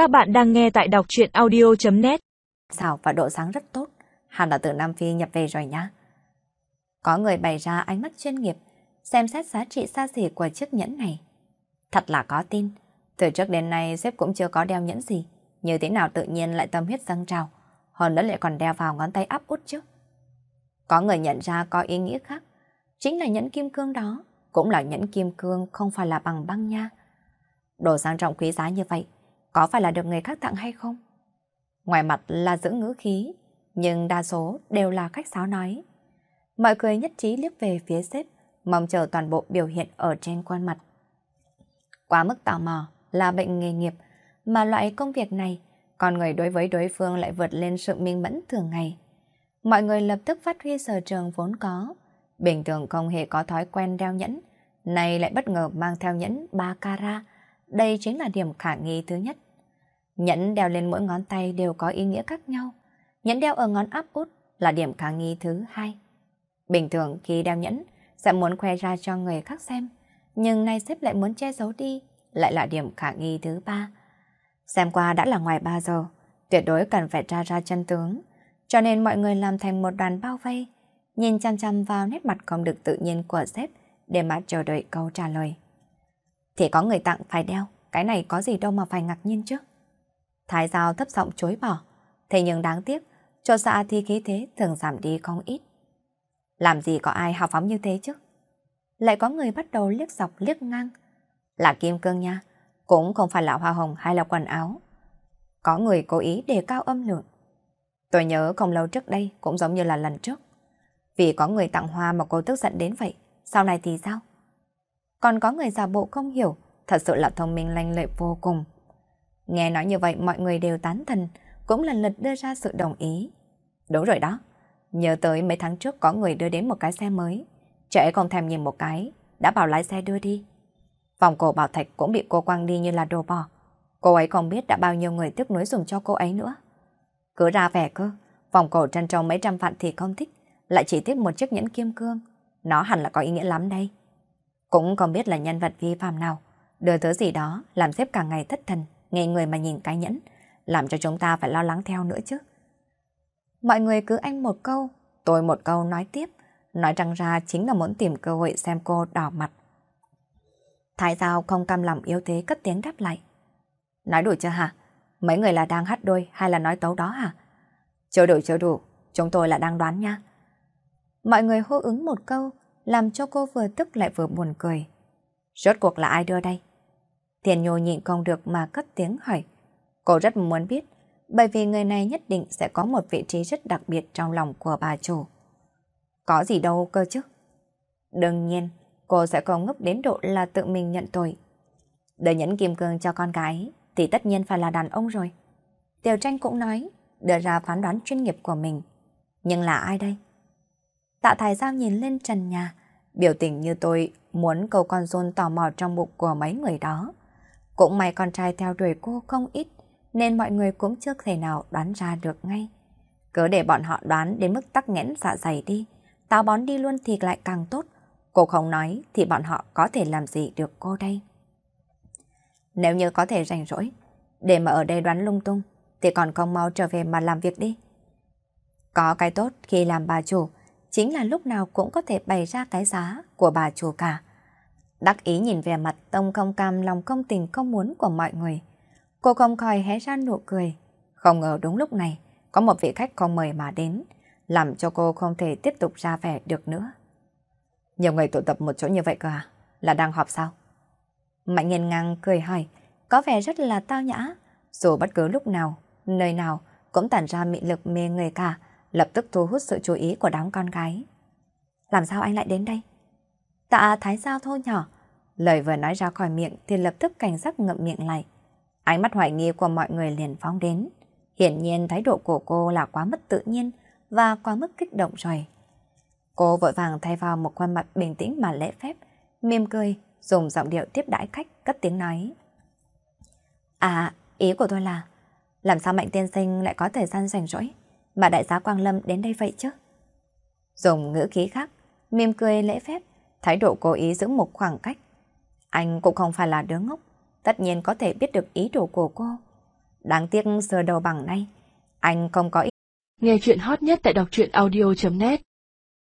Các bạn đang nghe tại đọc chuyện audio.net Xào và độ sáng rất tốt, hẳn là từ Nam Phi nhập về rồi nhá. Có người bày ra ánh mắt chuyên nghiệp, xem xét giá trị xa xỉ của chiếc nhẫn này. Thật là có tin, từ trước đến nay sếp cũng chưa có đeo nhẫn gì, như thế nào tự nhiên lại tâm huyết dâng trào, hơn nữa lại còn đeo vào ngón tay áp út chứ. Có người nhận ra có ý nghĩa khác, chính là nhẫn kim cương đó, cũng là nhẫn kim cương không phải là bằng băng nha. Đồ sang trọng quý giá như vậy, có phải là được người khác tặng hay không? Ngoài mặt là giữ ngữ khí, nhưng đa số đều là khách sáo nói. Mọi người nhất trí liếc về phía sếp, mong chờ toàn bộ biểu hiện ở trên khuôn mặt. Quá mức tò mò là bệnh nghề nghiệp, mà loại công việc này, con người đối với đối phương lại vượt lên sự minh mẫn thường ngày. Mọi người lập tức phát huy sở trường vốn có, bình thường không hề có thói quen đeo nhẫn, nay lại bất ngờ mang theo nhẫn 3 carat, đây chính là điểm khả nghi thứ nhất. Nhẫn đeo lên mỗi ngón tay đều có ý nghĩa khác nhau. Nhẫn đeo ở ngón áp út là điểm khả nghi thứ hai. Bình thường khi đeo nhẫn sẽ muốn khoe ra cho người khác xem, nhưng nay xếp lại muốn che giấu đi, lại là điểm khả nghi thứ ba. Xem qua đã là ngoài 3 giờ, tuyệt đối cần phải tra ra chân tướng, cho nên mọi người làm thành một đoàn bao vây, nhìn chăm chăm vào nét mặt không được tự nhiên của sếp để mà chờ đợi câu trả lời. Thì có người tặng phải đeo, cái này có gì đâu mà phải ngạc nhiên chứ. Thái giao thấp giọng chối bỏ, thế nhưng đáng tiếc, cho xa thì khí thế thường giảm đi không ít. Làm gì có ai hào phóng như thế chứ? Lại có người bắt đầu liếc dọc liếc ngang. Là kim cương nha, cũng không phải là hoa hồng hay là quần áo. Có người cố ý đề cao âm lượng. Tôi nhớ không lâu trước đây cũng giống như là lần trước. Vì có người tặng hoa mà cô tức giận đến vậy, sau này thì sao? Còn có người giả bộ không hiểu, thật sự là thông minh lanh lợi vô cùng. Nghe nói như vậy mọi người đều tán thần, cũng lần lượt đưa ra sự đồng ý. Đúng rồi đó, nhớ tới mấy tháng trước có người đưa đến một cái xe mới, trẻ không thèm nhìn một cái, đã bảo lái xe đưa đi. Vòng cổ bảo thạch cũng bị cô quăng đi như là đồ bò. Cô ấy không biết đã bao nhiêu người tiếc nuối dùng cho cô ấy nữa. Cứ ra vẻ cơ, vòng cổ trân trâu mấy trăm vạn thì không thích, lại chỉ tiếc một chiếc nhẫn kim cương. Nó hẳn là có ý nghĩa lắm đây. Cũng không biết là nhân vật vi phạm nào, đưa thứ gì đó làm xếp cả ngày thất thần, nghe người mà nhìn cái nhẫn, làm cho chúng ta phải lo lắng theo nữa chứ. Mọi người cứ anh một câu, tôi một câu nói tiếp, nói rằng ra chính là muốn tìm cơ hội xem cô đỏ mặt. Thái Giao không cam lòng yếu thế cất tiếng đáp lại. Nói đủ chưa hả? Mấy người là đang hát đôi hay là nói tấu đó hả? Chưa đủ chưa đủ, chúng tôi là đang đoán nha. Mọi người hô ứng một câu, làm cho cô vừa tức lại vừa buồn cười. Rốt cuộc là ai đưa đây? Tiền nhô nhịn không được mà cất tiếng hỏi. Cô rất muốn biết, bởi vì người này nhất định sẽ có một vị trí rất đặc biệt trong lòng của bà chủ. Có gì đâu cơ chứ? Đương nhiên, cô sẽ không ngốc đến độ là tự mình nhận tội. Để nhẫn kim cương cho con gái thì tất nhiên phải là đàn ông rồi. Tiểu tranh cũng nói, đưa ra phán đoán chuyên nghiệp của mình. Nhưng là ai đây? Tạ Thái Giao nhìn lên trần nhà, biểu tình như tôi muốn cầu con rôn tò mò trong bụng của mấy người đó. Cũng may con trai theo đuổi cô không ít, nên mọi người cũng chưa thể nào đoán ra được ngay. Cứ để bọn họ đoán đến mức tắc nghẽn dạ dày đi, táo bón đi luôn thì lại càng tốt. Cô không nói thì bọn họ có thể làm gì được cô đây. Nếu như có thể rảnh rỗi, để mà ở đây đoán lung tung, thì còn không mau trở về mà làm việc đi. Có cái tốt khi làm bà chủ, chính là lúc nào cũng có thể bày ra cái giá của bà chủ cả. Đắc ý nhìn về mặt tông không cam lòng công tình không muốn của mọi người. Cô không khỏi hé ra nụ cười. Không ngờ đúng lúc này, có một vị khách không mời mà đến, làm cho cô không thể tiếp tục ra vẻ được nữa. Nhiều người tụ tập một chỗ như vậy cơ à? Là đang họp sao? Mạnh nghiền ngang cười hỏi, có vẻ rất là tao nhã. Dù bất cứ lúc nào, nơi nào cũng tản ra mị lực mê người cả, lập tức thu hút sự chú ý của đám con gái. Làm sao anh lại đến đây? Tạ Thái Giao thôi nhỏ. Lời vừa nói ra khỏi miệng thì lập tức cảnh giác ngậm miệng lại. Ánh mắt hoài nghi của mọi người liền phóng đến. Hiển nhiên thái độ của cô là quá mất tự nhiên và quá mức kích động rồi. Cô vội vàng thay vào một khuôn mặt bình tĩnh mà lễ phép, mỉm cười, dùng giọng điệu tiếp đãi khách, cất tiếng nói. À, ý của tôi là, làm sao Mạnh Tiên Sinh lại có thời gian rảnh rỗi? Mà đại giá Quang Lâm đến đây vậy chứ? Dùng ngữ khí khác, mỉm cười lễ phép, thái độ cố ý giữ một khoảng cách. Anh cũng không phải là đứa ngốc, tất nhiên có thể biết được ý đồ của cô. Đáng tiếc sờ đầu bằng nay, anh không có ý. Nghe chuyện hot nhất tại đọc truyện audio.net